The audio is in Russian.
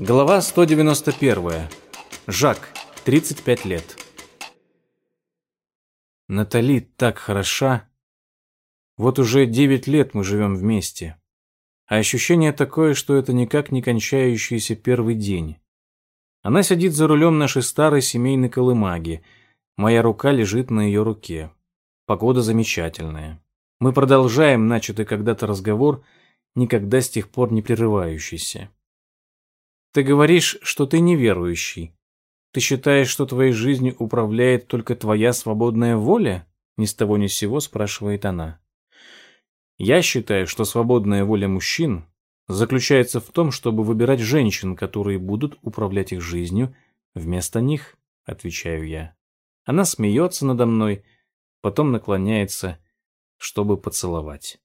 Глава 191. Жак, 35 лет. Натали так хороша. Вот уже 9 лет мы живем вместе. А ощущение такое, что это никак не кончающийся первый день. Она сидит за рулем нашей старой семейной колымаги. Моя рука лежит на ее руке. Погода замечательная. Мы продолжаем начатый когда-то разговор, никогда с тех пор не прерывающийся. Ты говоришь, что ты неверующий. Ты считаешь, что твоей жизнью управляет только твоя свободная воля? Ни с того ни с сего спрашивает она. Я считаю, что свободная воля мужчин заключается в том, чтобы выбирать женщин, которые будут управлять их жизнью вместо них, отвечаю я. Она смеется надо мной, потом наклоняется чтобы поцеловать.